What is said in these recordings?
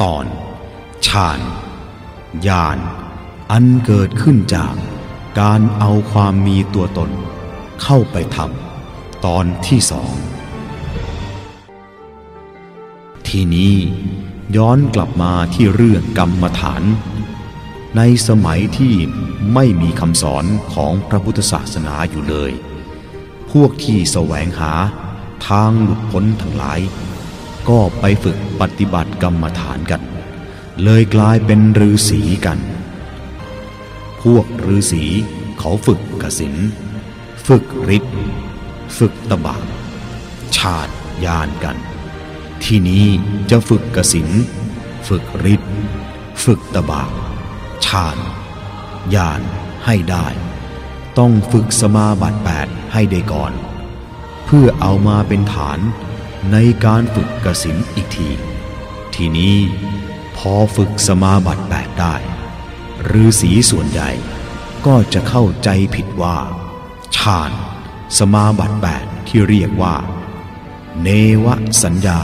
ตอนฌานญาณอันเกิดขึ้นจากการเอาความมีตัวตน เข้าไปทำตอนที่สอง ทีนี้ย้อนกลับมาที่เรื่องกรรมฐาน ในสมัยที่ไม่มีคำสอนของพระพุทธศาสนาอยู่เลย พวกที่แสวงหาทางหลุดพ้นทั้งหลาย ก็ไปฝึกปฏิบัติกรรมฐานกัน เลยกลายเป็นฤาษีกัน พวกฤาษีเขาฝึกกสินฝึกฤทธิ์ฝึกตบะชาติยานกัน ที่นี้จะฝึกกสินฝึกฤทธิ์ฝึกตบะชาญญาณให้ได้ ต้องฝึกสมาบัติแปดให้ได้ก่อน เพื่อเอามาเป็นฐาน ในการฝึกกสินอีกที ทีนี้พอฝึกสมาบัติแปดได้ฤาษีส่วนใหญ่ก็จะเข้าใจผิดว่าฌานสมาบัติแปดที่เรียกว่า เนวสัญญา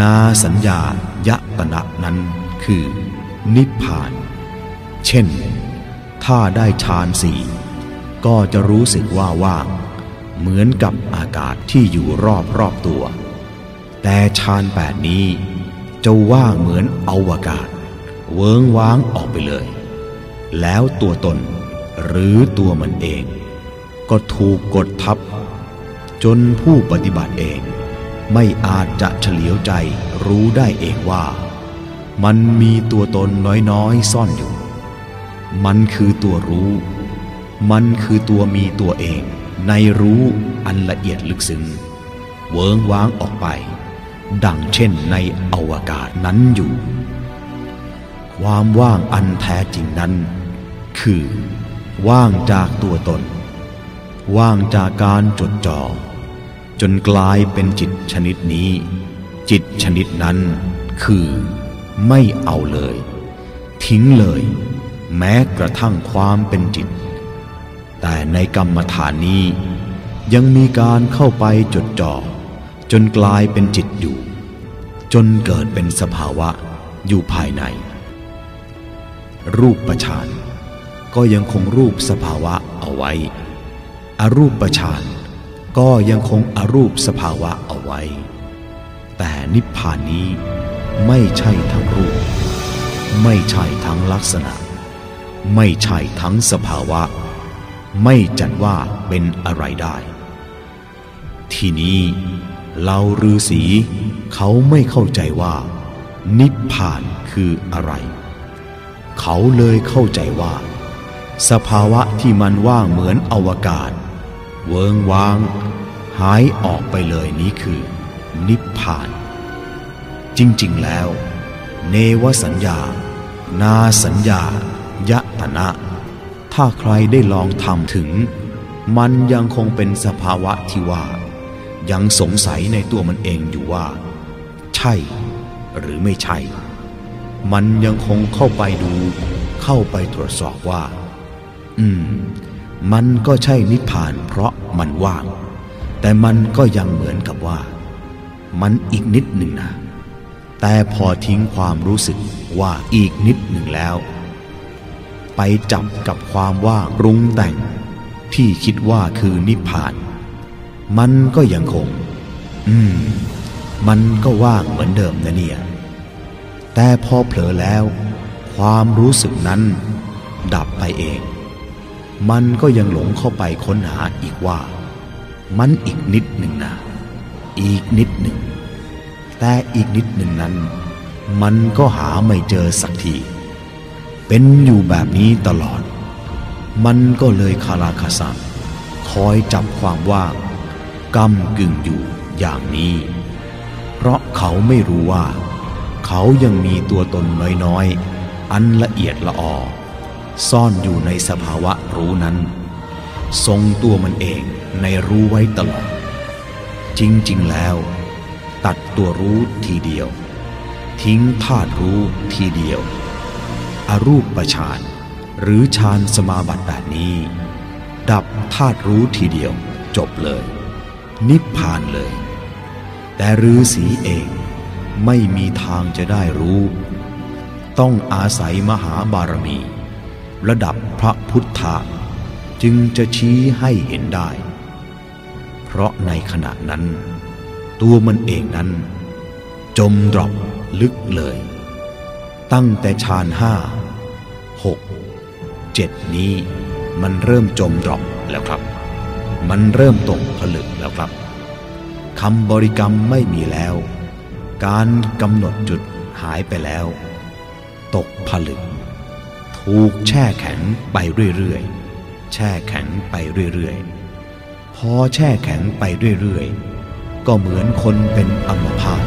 นาสัญญายะตนะนั้นคือ นิพพาน เช่น ถ้าได้ฌานสี่ก็จะรู้สึกว่าว่าง เหมือนกับอากาศที่อยู่รอบรอบตัว แต่ฌานแปดนี้จะว่างเหมือนอวกาศ เวิงว้างออกไปเลย แล้วตัวตนหรือตัวมันเอง ก็ถูกกดทับ จนผู้ปฏิบัติเอง ไม่อาจจะเฉลียวใจรู้ได้เองว่า มันมีตัวตนน้อยๆซ่อนอยู่ มันคือตัวรู้ มันคือตัวมีตัวเอง ในรู้อันละเอียดลึกซึ้งเวิงว้างออกไป ดังเช่นในอวกาศนั้นอยู่ ความว่างอันแท้จริงนั้น คือ ว่างจากตัวตน ว่างจากการจดจอ่อจนกลายเป็นจิตชนิดนี้ จิตชนิดนั้น คือ ไม่เอาเลย ทิ้งเลย แม้กระทั่งความเป็นจิต แต่ในกรรมฐานนี้ ยังมีการเข้าไปจดจ่อ จนกลายเป็นจิตอยู่ จนเกิดเป็นสภาวะอยู่ภายใน รูปประชานก็ยังคงรูปสภาวะเอาไว้ อรูปประชานก็ยังคงอรูปสภาวะเอาไว้ แต่นิพพานนี้ไม่ใช่ทั้งรูป ไม่ใช่ทั้งลักษณะ ไม่ใช่ทั้งสภาวะ ไม่จัดว่าเป็นอะไรได้ ทีนี้ เราฤาษีเขาไม่เข้าใจว่า นิพพานคืออะไร เขาเลยเข้าใจว่า สภาวะที่มันว่างเหมือนอวกาศ เวิงว้าง หายออกไปเลยนี้คือ นิพพาน จริงๆแล้ว เนวสัญญา นาสัญญายะตนะ ถ้าใครได้ลองทำถึง มันยังคงเป็นสภาวะที่ว่า ยังสงสัยในตัวมันเองอยู่ว่า ใช่หรือไม่ใช่ มันยังคงเข้าไปดูเข้าไปตรวจสอบว่า อืม มันก็ใช่นิพพานเพราะมันว่าง แต่มันก็ยังเหมือนกับว่า มันอีกนิดหนึ่งนะ แต่พอทิ้งความรู้สึกว่าอีกนิดหนึ่งแล้ว ไปจับกับความว่างปรุงแต่ง ที่คิดว่าคือนิพพาน มันก็ยังคง อืม มันก็ว่างเหมือนเดิมนะเนี่ย แต่พอเผลอแล้ว ความรู้สึกนั้น ดับไปเอง มันก็ยังหลงเข้าไปค้นหาอีกว่า มันอีกนิดหนึ่งนะ อีกนิดหนึ่ง แต่อีกนิดหนึ่งนั้น มันก็หาไม่เจอสักที เป็นอยู่แบบนี้ตลอด มันก็เลยคาราคาซังคอยจับความว่าง กำกึ่งอยู่อย่างนี้ เพราะเขาไม่รู้ว่า เขายังมีตัวตนน้อยๆ อันละเอียดละออซ่อนอยู่ในสภาวะรู้นั้น ทรงตัวมันเองในรู้ไว้ตลอด จริงๆแล้ว ตัดตัวรู้ทีเดียว ทิ้งธาตุรู้ทีเดียว อรูปประชานหรือฌานสมาบัติแบบนี้ ดับธาตุรู้ทีเดียวจบเลย นิพพานเลย แต่ฤาษีเองไม่มีทางจะได้รู้ ต้องอาศัยมหาบารมี ระดับพระพุทธะจึงจะชี้ให้เห็นได้ เพราะในขณะนั้น ตัวมันเองนั้น จม drop ลึกเลย ตั้งแต่ฌานห้าหกเจ็ดนี้มันเริ่มจม drop แล้วครับ มันเริ่มตกผลึกแล้วครับคำบริกรรมไม่มีแล้ว การกำหนดจุดหายไปแล้ว ตกผลึก ถูกแช่แข็งไปเรื่อยๆ แช่แข็งไปเรื่อยๆ พอแช่แข็งไปเรื่อยๆ ก็เหมือนคนเป็นอัมพาต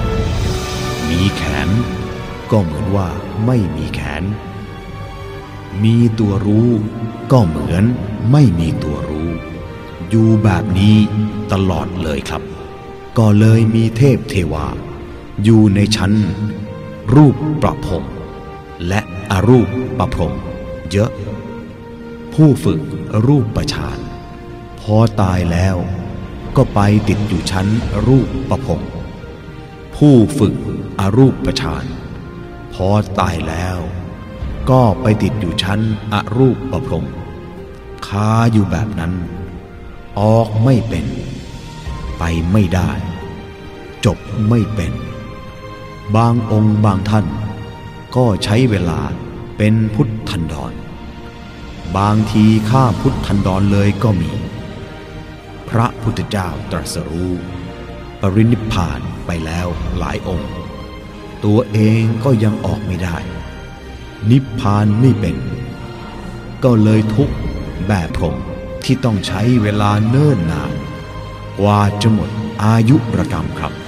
มีแขน ก็เหมือนว่าไม่มีแขน มีตัวรู้ก็เหมือนไม่มีตัวรู้ อยู่แบบนี้ตลอดเลยครับ ก็เลยมีเทพเทวา อยู่ในชั้น รูปประพรมและอรูปประพรมเยอะ ผู้ฝึกรูปประชานพอตายแล้วก็ไปติดอยู่ชั้นรูปประพรมผู้ฝึกอรูปประชานพอตายแล้ว ก็ไปติดอยู่ชั้นอรูปประพรมคาอยู่แบบนั้น ออกไม่เป็น ไปไม่ได้ จบไม่เป็น บางองค์บางท่าน ก็ใช้เวลาเป็นพุทธันดร บางทีข้ามพุทธันดรเลยก็มี พระพุทธเจ้าตรัสรู้ ปรินิพพานไปแล้วหลายองค์ ตัวเองก็ยังออกไม่ได้ นิพพานไม่เป็น ก็เลยทุกข์แบบผม ที่ต้องใช้เวลาเนิ่นนานกว่าจะหมดอายุรกรรมครับ